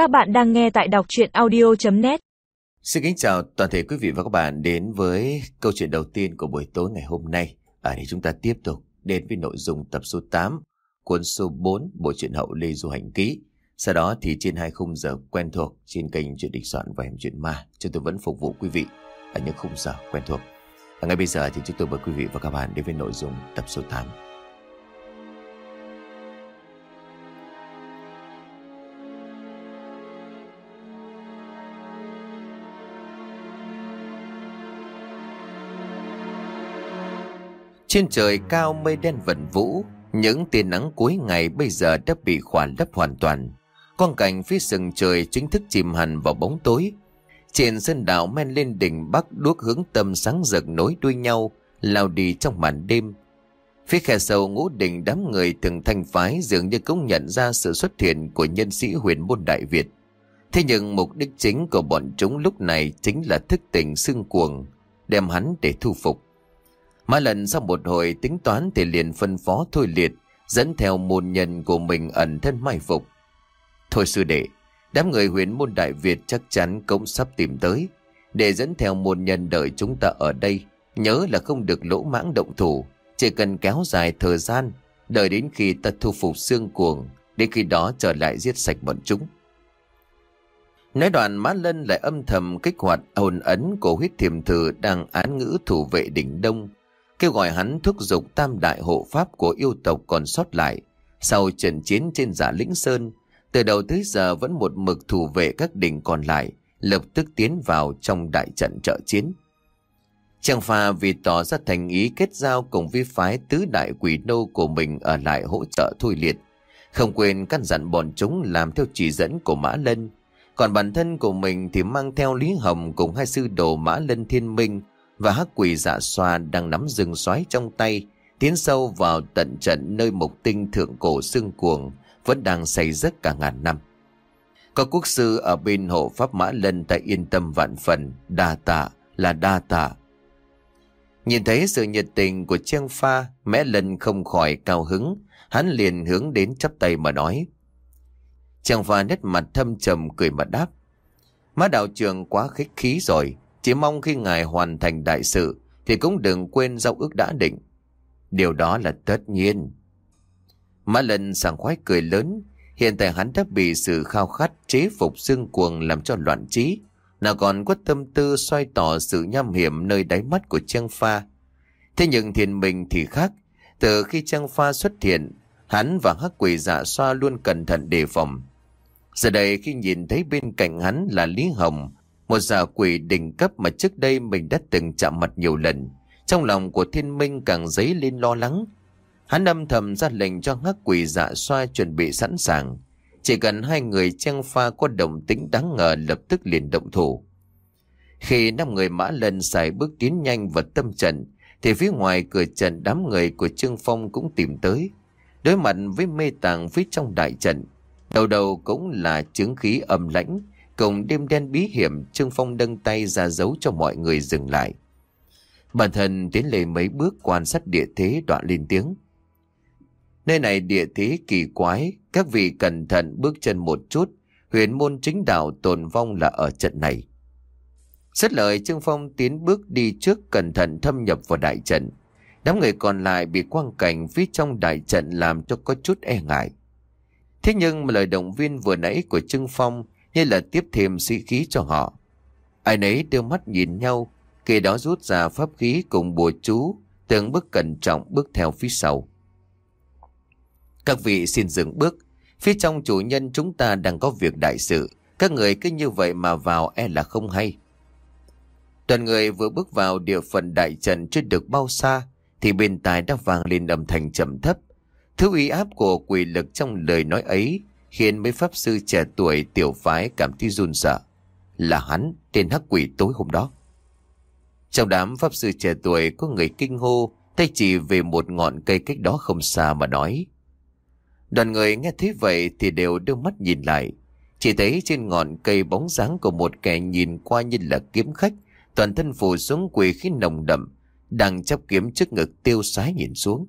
Các bạn đang nghe tại đọc chuyện audio.net Xin kính chào toàn thể quý vị và các bạn đến với câu chuyện đầu tiên của buổi tối ngày hôm nay. À, ở đây chúng ta tiếp tục đến với nội dung tập số 8, cuốn số 4, bộ truyện hậu Lê Du Hành Ký. Sau đó thì trên hai khung giờ quen thuộc trên kênh Chuyện Địch Soạn và Hẻm Chuyện Ma, chúng tôi vẫn phục vụ quý vị ở những khung giờ quen thuộc. Và ngay bây giờ thì chúng tôi mời quý vị và các bạn đến với nội dung tập số 8. Trên trời cao mây đen vẩn vũ, những tia nắng cuối ngày bây giờ đã bị khỏa lấp hoàn toàn. Quang cảnh phía sừng trời chính thức chìm hẳn vào bóng tối. Trên sân đảo men lên đỉnh bắc đuốc hướng tâm sáng rực nối đuôi nhau, lao đi trong màn đêm. Phía khe sâu ngũ đỉnh đám người từng thanh phái dường như cũng nhận ra sự xuất hiện của nhân sĩ huyền môn Đại Việt. Thế nhưng mục đích chính của bọn chúng lúc này chính là thức tỉnh xương cuồng, đem hắn để thu phục. Mã lần sau một hồi tính toán thì liền phân phó thôi liệt, dẫn theo môn nhân của mình ẩn thân mai phục. Thôi sư đệ, đám người huyền môn Đại Việt chắc chắn cũng sắp tìm tới. Để dẫn theo môn nhân đợi chúng ta ở đây, nhớ là không được lỗ mãng động thủ, chỉ cần kéo dài thời gian, đợi đến khi ta thu phục xương cuồng, đến khi đó trở lại giết sạch bọn chúng. Nói đoạn Mã Lân lại âm thầm kích hoạt hồn ấn của huyết thiềm thử đang án ngữ thủ vệ đỉnh đông, kêu gọi hắn thúc giục tam đại hộ pháp của yêu tộc còn sót lại. Sau trận chiến trên giả lĩnh sơn, từ đầu tới giờ vẫn một mực thủ vệ các đỉnh còn lại, lập tức tiến vào trong đại trận trợ chiến. Trang pha vì tỏ ra thành ý kết giao cùng vi phái tứ đại quỷ nô của mình ở lại hỗ trợ thôi liệt. Không quên căn dặn bọn chúng làm theo chỉ dẫn của Mã Lân. Còn bản thân của mình thì mang theo Lý Hồng cùng hai sư đồ Mã Lân Thiên Minh và hắc quỷ dạ xoa đang nắm rừng xoáy trong tay, tiến sâu vào tận trận nơi mục tinh thượng cổ xương cuồng vẫn đang xây giấc cả ngàn năm. Có quốc sư ở bên hộ pháp mã lân tại yên tâm vạn phần, đa tạ là đa tạ. Nhìn thấy sự nhiệt tình của Trang Pha, mẹ lân không khỏi cao hứng, hắn liền hướng đến chắp tay mà nói. Trang Pha nét mặt thâm trầm cười mà đáp. Má đạo trường quá khích khí rồi, chỉ mong khi ngài hoàn thành đại sự thì cũng đừng quên giao ước đã định. Điều đó là tất nhiên. Mã lần sảng khoái cười lớn. Hiện tại hắn đã bị sự khao khát chế phục xương cuồng làm cho loạn trí. Nào còn có tâm tư xoay tỏ sự nham hiểm nơi đáy mắt của Trang Pha. Thế nhưng thiền mình thì khác. Từ khi Trang Pha xuất hiện, hắn và hắc quỷ dạ xoa luôn cẩn thận đề phòng. Giờ đây khi nhìn thấy bên cạnh hắn là Lý Hồng, một giả quỷ đỉnh cấp mà trước đây mình đã từng chạm mặt nhiều lần. Trong lòng của thiên minh càng dấy lên lo lắng. Hắn âm thầm ra lệnh cho hắc quỷ dạ xoa chuẩn bị sẵn sàng. Chỉ cần hai người trang pha có đồng tính đáng ngờ lập tức liền động thủ. Khi năm người mã lần xài bước tiến nhanh vật tâm trận, thì phía ngoài cửa trận đám người của Trương Phong cũng tìm tới. Đối mặt với mê tàng phía trong đại trận, đầu đầu cũng là chứng khí âm lãnh, cùng đêm đen bí hiểm Trương Phong đâng tay ra dấu cho mọi người dừng lại. Bản thân tiến lên mấy bước quan sát địa thế đoạn lên tiếng. Nơi này địa thế kỳ quái, các vị cẩn thận bước chân một chút, huyền môn chính đạo tồn vong là ở trận này. Rất lời Trương Phong tiến bước đi trước cẩn thận thâm nhập vào đại trận. Đám người còn lại bị quang cảnh phía trong đại trận làm cho có chút e ngại. Thế nhưng mà lời động viên vừa nãy của Trương Phong như là tiếp thêm sĩ khí cho họ. Ai nấy đưa mắt nhìn nhau, kể đó rút ra pháp khí cùng bùa chú, từng bước cẩn trọng bước theo phía sau. Các vị xin dừng bước, phía trong chủ nhân chúng ta đang có việc đại sự, các người cứ như vậy mà vào e là không hay. Toàn người vừa bước vào địa phận đại trần chưa được bao xa, thì bên tai đã vang lên âm thanh trầm thấp. Thứ uy áp của quỷ lực trong lời nói ấy khiến mấy pháp sư trẻ tuổi tiểu phái cảm thấy run sợ. Là hắn, tên hắc quỷ tối hôm đó. Trong đám pháp sư trẻ tuổi có người kinh hô, tay chỉ về một ngọn cây cách đó không xa mà nói. Đoàn người nghe thấy vậy thì đều đưa mắt nhìn lại. Chỉ thấy trên ngọn cây bóng dáng của một kẻ nhìn qua như là kiếm khách, toàn thân phủ xuống quỳ khí nồng đậm, đang chắp kiếm trước ngực tiêu sái nhìn xuống.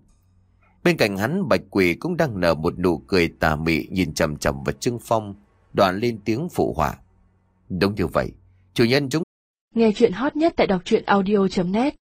Bên cạnh hắn bạch quỷ cũng đang nở một nụ cười tà mị nhìn chầm chầm vào Trương Phong. đoạn lên tiếng phụ họa. Đúng như vậy, chủ nhân chúng Nghe chuyện hot nhất tại đọc truyện audio.net